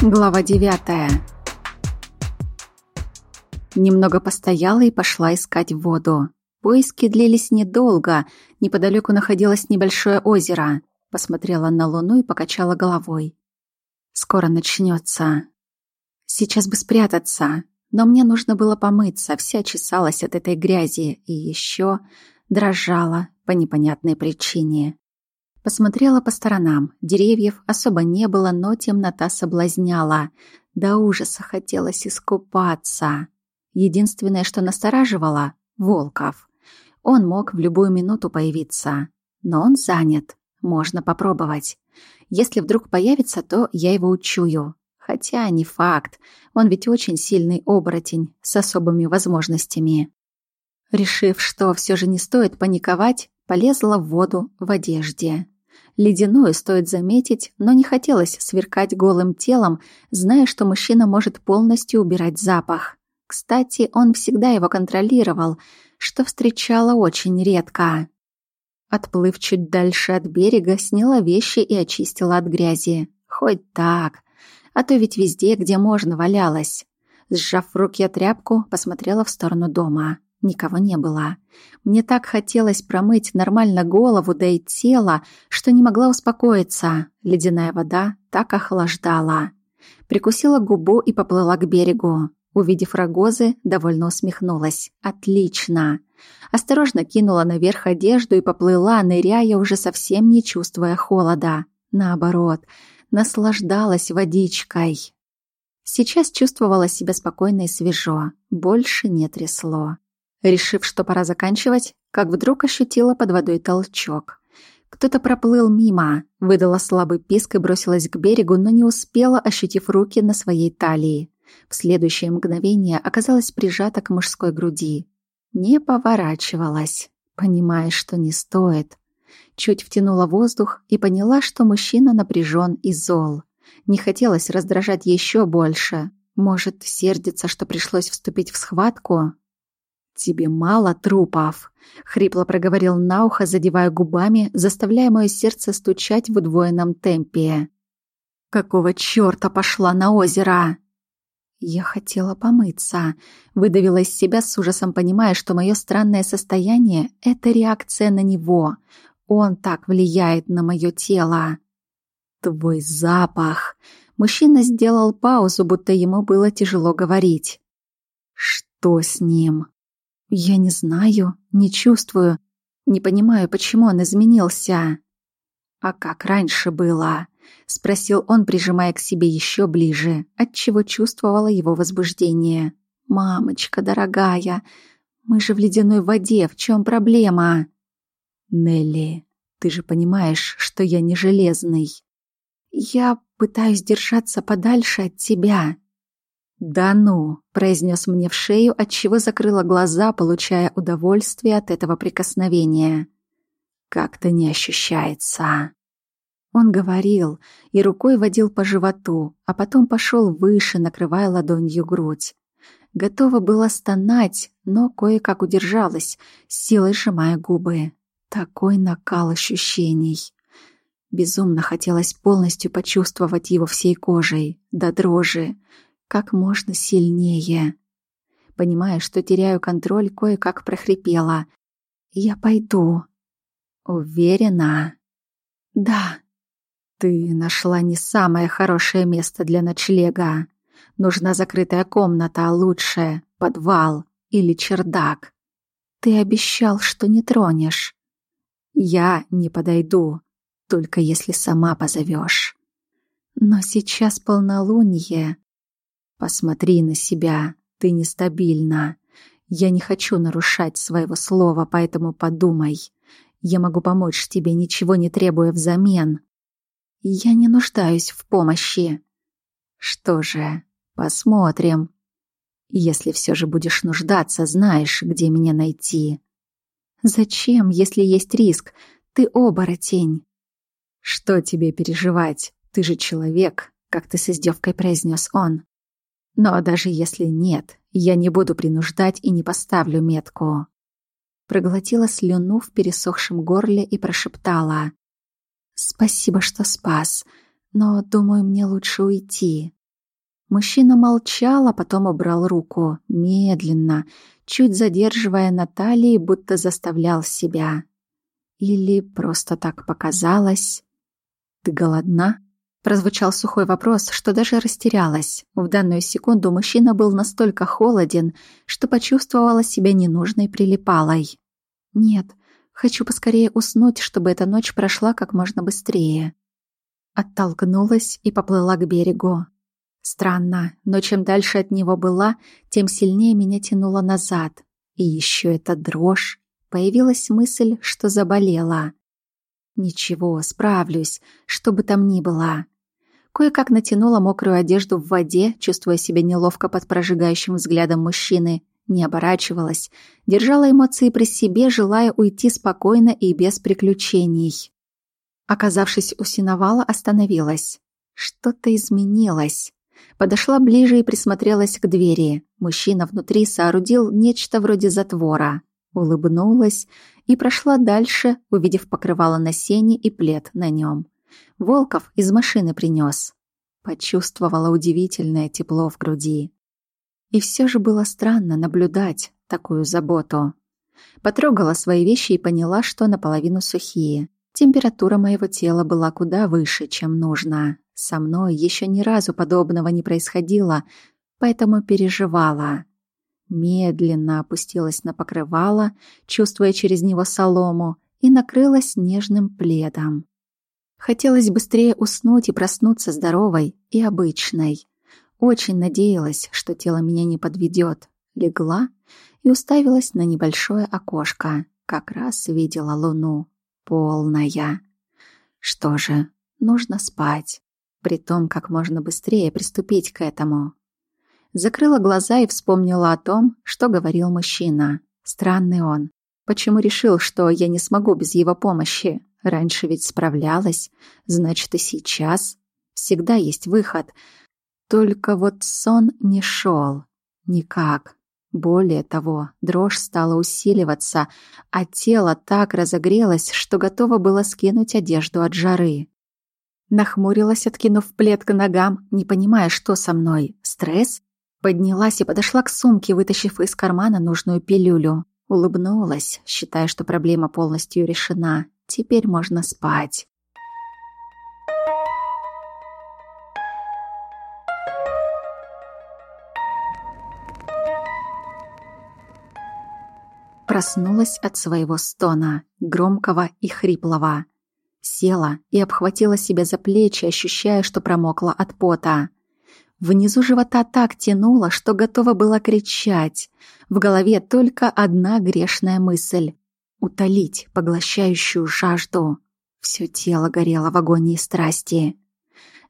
Глава девятая. Немного постояла и пошла искать воду. Поиски длились недолго. Неподалеку находилось небольшое озеро. Посмотрела на луну и покачала головой. Скоро начнется. Сейчас бы спрятаться, но мне нужно было помыться, вся чесалась от этой грязи и еще дрожала по непонятной причине. Посмотрела по сторонам. Деревьев особо не было, но темнота соблазняла. До ужаса хотелось искупаться. Единственное, что настораживало — Волков. Он мог в любую минуту появиться. Но он занят. Можно попробовать. Если вдруг появится, то я его учую. Хотя не факт. Он ведь очень сильный оборотень с особыми возможностями. Решив, что все же не стоит паниковать, полезла в воду в одежде. Ледяную, стоит заметить, но не хотелось сверкать голым телом, зная, что мужчина может полностью убирать запах. Кстати, он всегда его контролировал, что встречала очень редко. Отплыв чуть дальше от берега, сняла вещи и очистила от грязи. Хоть так. А то ведь везде, где можно, валялась. Сжав в руке тряпку, посмотрела в сторону дома. Никого не было. Мне так хотелось промыть нормально голову, да и тело, что не могла успокоиться. Ледяная вода так охлаждала. Прикусила губу и поплыла к берегу. Увидев рогозы, довольно усмехнулась. «Отлично!» Осторожно кинула наверх одежду и поплыла, ныряя, уже совсем не чувствуя холода. Наоборот, наслаждалась водичкой. Сейчас чувствовала себя спокойно и свежо. Больше не трясло. Решив, что пора заканчивать, как вдруг ощутила под водой толчок. Кто-то проплыл мимо, выдала слабый писк и бросилась к берегу, но не успела, ощутив руки на своей талии. В следующее мгновение оказалась прижата к мужской груди. Не поворачивалась, понимая, что не стоит. Чуть втянула воздух и поняла, что мужчина напряжен и зол. Не хотелось раздражать еще больше. Может, сердится, что пришлось вступить в схватку? «Тебе мало трупов», — хрипло проговорил на ухо, задевая губами, заставляя мое сердце стучать в удвоенном темпе. «Какого чёрта пошла на озеро?» Я хотела помыться, выдавила из себя с ужасом, понимая, что мое странное состояние — это реакция на него. Он так влияет на мое тело. «Твой запах!» Мужчина сделал паузу, будто ему было тяжело говорить. «Что с ним?» Я не знаю, не чувствую, не понимаю, почему он изменился. А как раньше было? спросил он, прижимая к себе еще ближе, отчего чувствовала его возбуждение. Мамочка дорогая, мы же в ледяной воде, в чем проблема? Нелли, ты же понимаешь, что я не железный. Я пытаюсь держаться подальше от тебя. «Да ну!» — произнес мне в шею, отчего закрыла глаза, получая удовольствие от этого прикосновения. «Как-то не ощущается». Он говорил и рукой водил по животу, а потом пошел выше, накрывая ладонью грудь. Готова была стонать, но кое-как удержалась, силой сжимая губы. Такой накал ощущений. Безумно хотелось полностью почувствовать его всей кожей, до дрожи, как можно сильнее. Понимая, что теряю контроль, кое-как прохрипела. «Я пойду». «Уверена?» «Да». «Ты нашла не самое хорошее место для ночлега. Нужна закрытая комната, а лучше подвал или чердак. Ты обещал, что не тронешь. Я не подойду, только если сама позовешь. Но сейчас полнолуние, Посмотри на себя, ты нестабильна. Я не хочу нарушать своего слова, поэтому подумай. Я могу помочь тебе, ничего не требуя взамен. Я не нуждаюсь в помощи. Что же, посмотрим. Если все же будешь нуждаться, знаешь, где меня найти. Зачем, если есть риск? Ты оборотень. Что тебе переживать? Ты же человек, как ты с издевкой произнес он. Но даже если нет, я не буду принуждать и не поставлю метку. Проглотила слюну в пересохшем горле и прошептала. «Спасибо, что спас, но, думаю, мне лучше уйти. Мужчина молчал, а потом убрал руку, медленно, чуть задерживая на талии, будто заставлял себя. Или просто так показалось. «Ты голодна?» Прозвучал сухой вопрос, что даже растерялась. В данную секунду мужчина был настолько холоден, что почувствовала себя ненужной прилипалой. «Нет, хочу поскорее уснуть, чтобы эта ночь прошла как можно быстрее». Оттолкнулась и поплыла к берегу. Странно, но чем дальше от него была, тем сильнее меня тянуло назад. И еще эта дрожь. Появилась мысль, что заболела. Ничего, справлюсь, что бы там ни было. Кое-как натянула мокрую одежду в воде, чувствуя себя неловко под прожигающим взглядом мужчины. Не оборачивалась, держала эмоции при себе, желая уйти спокойно и без приключений. Оказавшись у синовала, остановилась. Что-то изменилось. Подошла ближе и присмотрелась к двери. Мужчина внутри соорудил нечто вроде затвора. Улыбнулась и прошла дальше, увидев покрывало на сене и плед на нем. Волков из машины принес. Почувствовала удивительное тепло в груди. И все же было странно наблюдать такую заботу. Потрогала свои вещи и поняла, что наполовину сухие. Температура моего тела была куда выше, чем нужно. Со мной еще ни разу подобного не происходило, поэтому переживала. Медленно опустилась на покрывало, чувствуя через него солому, и накрылась нежным пледом. Хотелось быстрее уснуть и проснуться здоровой и обычной. Очень надеялась, что тело меня не подведет. Легла и уставилась на небольшое окошко. Как раз видела луну. Полная. Что же, нужно спать при том, как можно быстрее приступить к этому. Закрыла глаза и вспомнила о том, что говорил мужчина. Странный он. Почему решил, что я не смогу без его помощи? Раньше ведь справлялась, значит и сейчас. Всегда есть выход. Только вот сон не шел. Никак. Более того, дрожь стала усиливаться, а тело так разогрелось, что готово было скинуть одежду от жары. Нахмурилась, откинув плед к ногам, не понимая, что со мной. Стресс? Поднялась и подошла к сумке, вытащив из кармана нужную пилюлю. Улыбнулась, считая, что проблема полностью решена. Теперь можно спать. Проснулась от своего стона, громкого и хриплого. Села и обхватила себя за плечи, ощущая, что промокла от пота. Внизу живота так тянуло, что готова была кричать. В голове только одна грешная мысль — утолить поглощающую жажду. Все тело горело в агонии страсти.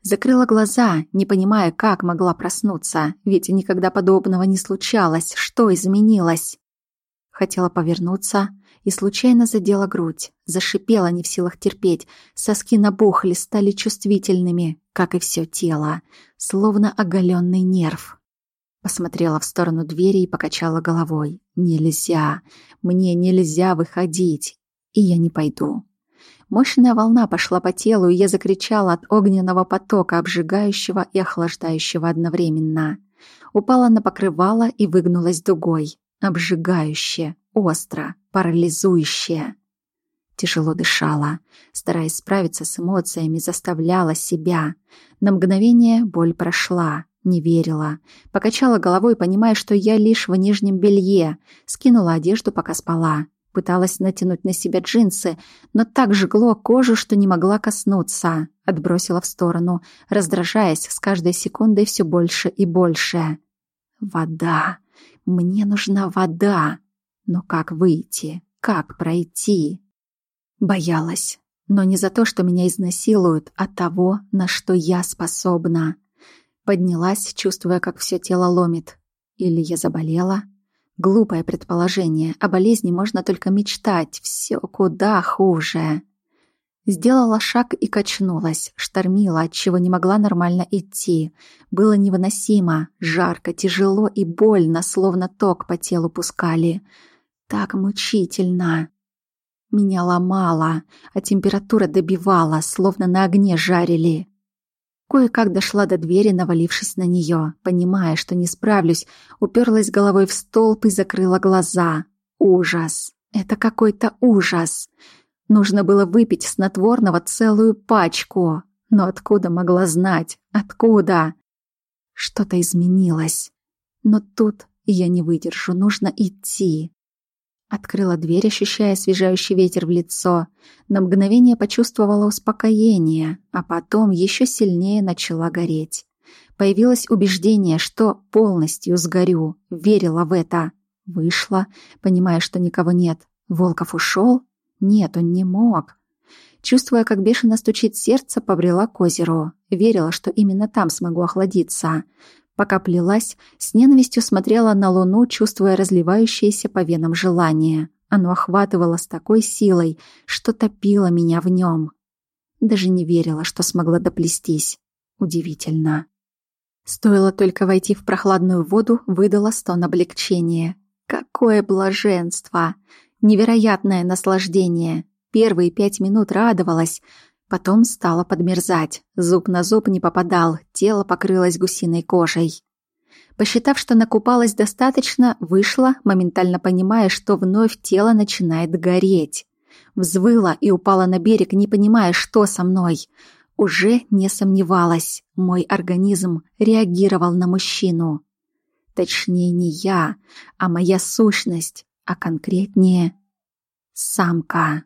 Закрыла глаза, не понимая, как могла проснуться, ведь никогда подобного не случалось. Что изменилось? Хотела повернуться, и случайно задела грудь. Зашипела, не в силах терпеть. Соски набухли, стали чувствительными, как и все тело, словно оголенный нерв. Посмотрела в сторону двери и покачала головой. «Нельзя! Мне нельзя выходить! И я не пойду!» Мощная волна пошла по телу, и я закричала от огненного потока, обжигающего и охлаждающего одновременно. Упала на покрывало и выгнулась дугой. Обжигающе, остро, парализующее. Тяжело дышала, стараясь справиться с эмоциями, заставляла себя. На мгновение боль прошла, не верила. Покачала головой, понимая, что я лишь в нижнем белье. Скинула одежду, пока спала. Пыталась натянуть на себя джинсы, но так жгло кожу, что не могла коснуться. Отбросила в сторону, раздражаясь с каждой секундой все больше и больше. Вода. Мне нужна вода. Но как выйти? Как пройти? Боялась. Но не за то, что меня изнасилуют, а того, на что я способна. Поднялась, чувствуя, как все тело ломит. Или я заболела? Глупое предположение. О болезни можно только мечтать. Все куда хуже. Сделала шаг и качнулась, штормила, отчего не могла нормально идти. Было невыносимо, жарко, тяжело и больно, словно ток по телу пускали. Так мучительно. Меня ломало, а температура добивала, словно на огне жарили. Кое-как дошла до двери, навалившись на нее, понимая, что не справлюсь, уперлась головой в столб и закрыла глаза. Ужас! Это какой-то ужас! Нужно было выпить снотворного целую пачку. Но откуда могла знать? Откуда? Что-то изменилось. Но тут я не выдержу, нужно идти. Открыла дверь, ощущая освежающий ветер в лицо. На мгновение почувствовала успокоение, а потом еще сильнее начала гореть. Появилось убеждение, что полностью сгорю. Верила в это. Вышла, понимая, что никого нет. Волков ушел? Нет, он не мог. Чувствуя, как бешено стучит сердце, побрела к озеру. Верила, что именно там смогу охладиться. Пока плелась, с ненавистью смотрела на луну, чувствуя разливающееся по венам желание. Оно охватывало с такой силой, что топило меня в нем. Даже не верила, что смогла доплестись. Удивительно. Стоило только войти в прохладную воду, выдала стон облегчения. Какое блаженство! Невероятное наслаждение! Первые пять минут радовалась, Потом стала подмерзать. Зуб на зуб не попадал, тело покрылось гусиной кожей. Посчитав, что накупалась достаточно, вышла, моментально понимая, что вновь тело начинает гореть. Взвыла и упала на берег, не понимая, что со мной. Уже не сомневалась, мой организм реагировал на мужчину. Точнее, не я, а моя сущность, а конкретнее — самка.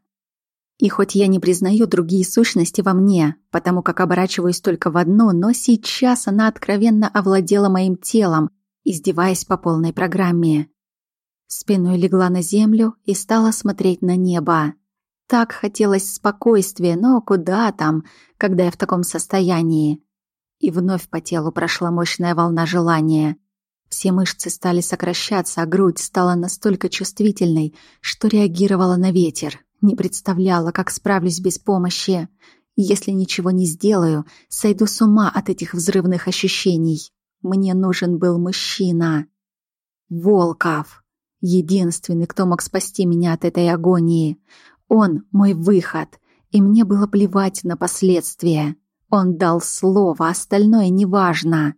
И хоть я не признаю другие сущности во мне, потому как оборачиваюсь только в одну, но сейчас она откровенно овладела моим телом, издеваясь по полной программе. Спиной легла на землю и стала смотреть на небо. Так хотелось спокойствия, но куда там, когда я в таком состоянии? И вновь по телу прошла мощная волна желания. Все мышцы стали сокращаться, а грудь стала настолько чувствительной, что реагировала на ветер. Не представляла, как справлюсь без помощи. Если ничего не сделаю, сойду с ума от этих взрывных ощущений. Мне нужен был мужчина. Волков. Единственный, кто мог спасти меня от этой агонии. Он — мой выход, и мне было плевать на последствия. Он дал слово, остальное неважно.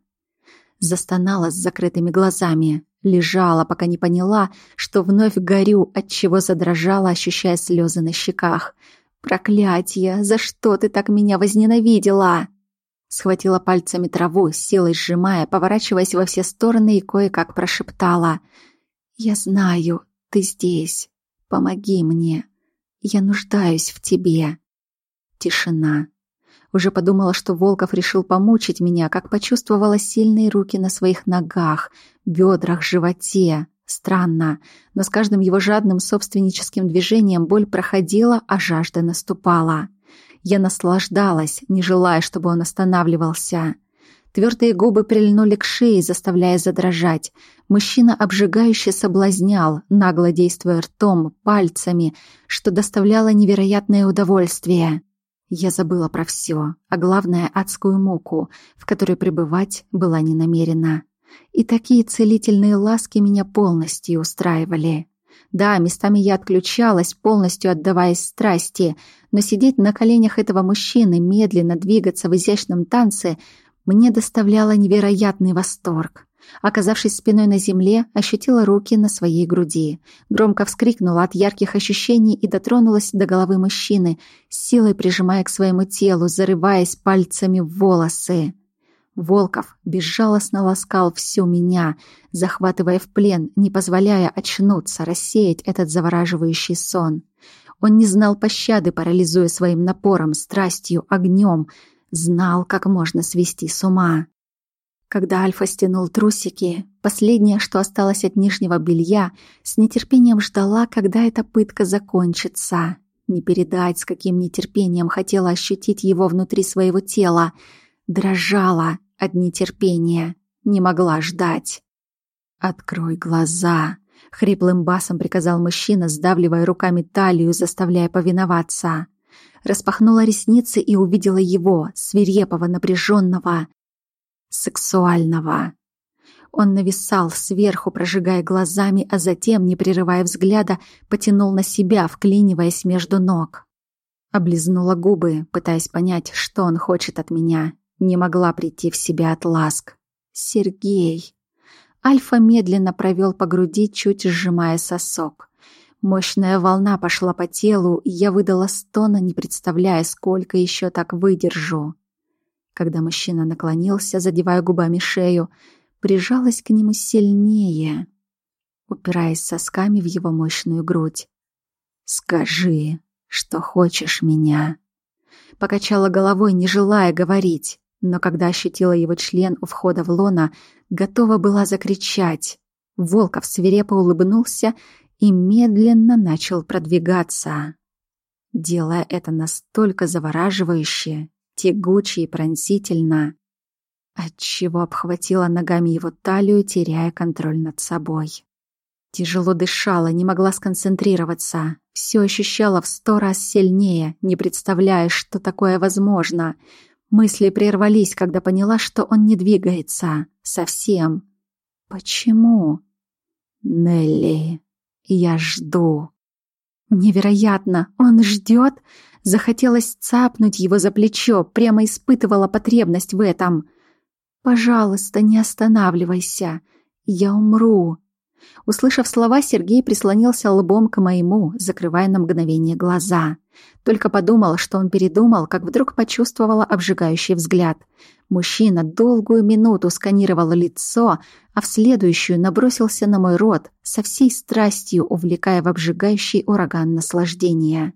Застонала с закрытыми глазами. Лежала, пока не поняла, что вновь горю, от чего задрожала, ощущая слезы на щеках. «Проклятье! За что ты так меня возненавидела?» Схватила пальцами траву, силой сжимая, поворачиваясь во все стороны и кое-как прошептала. «Я знаю, ты здесь. Помоги мне. Я нуждаюсь в тебе». Тишина. Уже подумала, что Волков решил помучить меня, как почувствовала сильные руки на своих ногах, бедрах, животе. Странно, но с каждым его жадным собственническим движением боль проходила, а жажда наступала. Я наслаждалась, не желая, чтобы он останавливался. Твердые губы прильнули к шее, заставляя задрожать. Мужчина обжигающе соблазнял, нагло действуя ртом, пальцами, что доставляло невероятное удовольствие. Я забыла про все, а главное — адскую муку, в которой пребывать была не намерена. И такие целительные ласки меня полностью устраивали. Да, местами я отключалась, полностью отдаваясь страсти, но сидеть на коленях этого мужчины, медленно двигаться в изящном танце, мне доставляло невероятный восторг. Оказавшись спиной на земле, ощутила руки на своей груди. Громко вскрикнула от ярких ощущений и дотронулась до головы мужчины, силой прижимая к своему телу, зарываясь пальцами в волосы. Волков безжалостно ласкал всю меня, захватывая в плен, не позволяя очнуться, рассеять этот завораживающий сон. Он не знал пощады, парализуя своим напором, страстью, огнем, знал, как можно свести с ума. Когда Альфа стянул трусики, последнее, что осталось от нижнего белья, с нетерпением ждала, когда эта пытка закончится. Не передать, с каким нетерпением хотела ощутить его внутри своего тела. Дрожала от нетерпения, не могла ждать. «Открой глаза!» — хриплым басом приказал мужчина, сдавливая руками талию, заставляя повиноваться. Распахнула ресницы и увидела его, свирепого, напряженного, сексуального. Он нависал сверху, прожигая глазами, а затем, не прерывая взгляда, потянул на себя, вклиниваясь между ног. Облизнула губы, пытаясь понять, что он хочет от меня. Не могла прийти в себя от ласк. Сергей. Альфа медленно провел по груди, чуть сжимая сосок. Мощная волна пошла по телу, и я выдала стона, не представляя, сколько еще так выдержу. Когда мужчина наклонился, задевая губами шею, прижалась к нему сильнее, упираясь сосками в его мощную грудь. «Скажи, что хочешь меня». Покачала головой, не желая говорить, но когда ощутила его член у входа в лона, готова была закричать. Волков свирепо улыбнулся и медленно начал продвигаться, делая это настолько завораживающе, тягуче и пронзительно, отчего обхватила ногами его талию, теряя контроль над собой. Тяжело дышала, не могла сконцентрироваться. Все ощущала в сто раз сильнее, не представляя, что такое возможно. Мысли прервались, когда поняла, что он не двигается. Совсем. Почему? Нелли, я жду. Невероятно! Он ждет? Захотелось цапнуть его за плечо, прямо испытывала потребность в этом. «Пожалуйста, не останавливайся. Я умру». Услышав слова, Сергей прислонился лбом к моему, закрывая на мгновение глаза. Только подумал, что он передумал, как вдруг почувствовала обжигающий взгляд. Мужчина долгую минуту сканировал лицо, а в следующую набросился на мой рот, со всей страстью увлекая в обжигающий ураган наслаждения.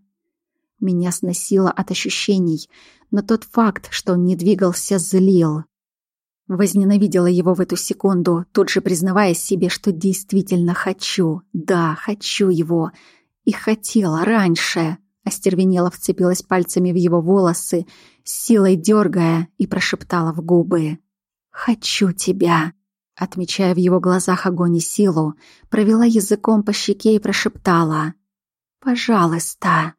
Меня сносило от ощущений, но тот факт, что он не двигался, злил. Возненавидела его в эту секунду, тут же признавая себе, что действительно хочу. Да, хочу его. И хотела раньше. Остервенела вцепилась пальцами в его волосы, силой дергая, и прошептала в губы. «Хочу тебя!» Отмечая в его глазах огонь и силу, провела языком по щеке и прошептала. «Пожалуйста!»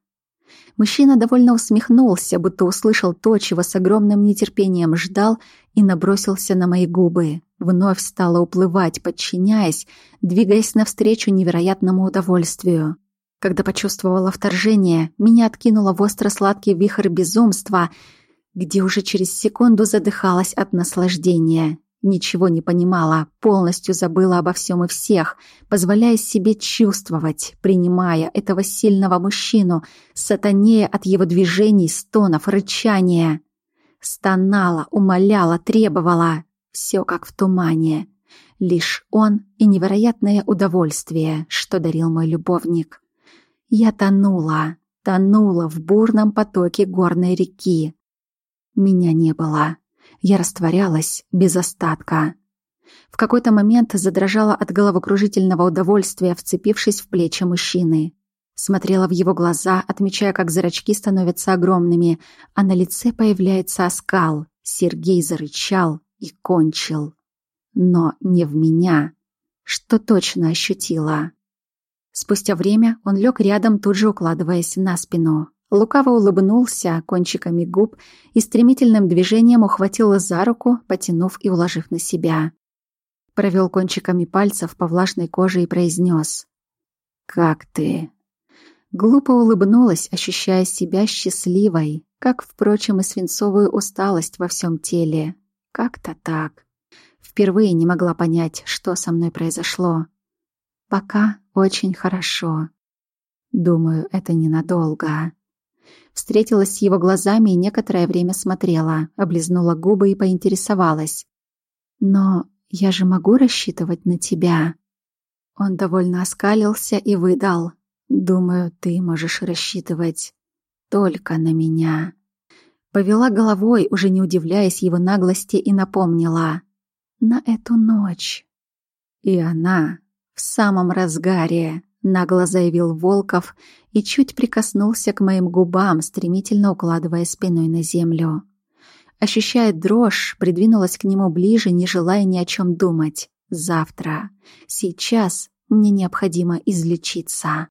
Мужчина довольно усмехнулся, будто услышал то, чего с огромным нетерпением ждал, и набросился на мои губы. Вновь стала уплывать, подчиняясь, двигаясь навстречу невероятному удовольствию. Когда почувствовала вторжение, меня откинуло в остро-сладкий вихрь безумства, где уже через секунду задыхалась от наслаждения. Ничего не понимала, полностью забыла обо всем и всех, позволяя себе чувствовать, принимая этого сильного мужчину, сатанея от его движений, стонов, рычания. Стонала, умоляла, требовала. Все как в тумане. Лишь он и невероятное удовольствие, что дарил мой любовник. Я тонула, тонула в бурном потоке горной реки. Меня не было. Я растворялась без остатка. В какой-то момент задрожала от головокружительного удовольствия, вцепившись в плечи мужчины. Смотрела в его глаза, отмечая, как зрачки становятся огромными, а на лице появляется оскал. Сергей зарычал и кончил. Но не в меня, что точно ощутила. Спустя время он лег рядом, тут же укладываясь на спину. Лукаво улыбнулся кончиками губ и стремительным движением ухватил за руку, потянув и уложив на себя. Провел кончиками пальцев по влажной коже и произнес «Как ты?». Глупо улыбнулась, ощущая себя счастливой, как, впрочем, и свинцовую усталость во всем теле. Как-то так. Впервые не могла понять, что со мной произошло. Пока очень хорошо. Думаю, это ненадолго. Встретилась с его глазами и некоторое время смотрела, облизнула губы и поинтересовалась. «Но я же могу рассчитывать на тебя?» Он довольно оскалился и выдал. «Думаю, ты можешь рассчитывать только на меня». Повела головой, уже не удивляясь его наглости, и напомнила. «На эту ночь». И она в самом разгаре нагло заявил Волков и чуть прикоснулся к моим губам, стремительно укладывая спиной на землю. Ощущая дрожь, придвинулась к нему ближе, не желая ни о чем думать. Завтра. Сейчас мне необходимо излечиться.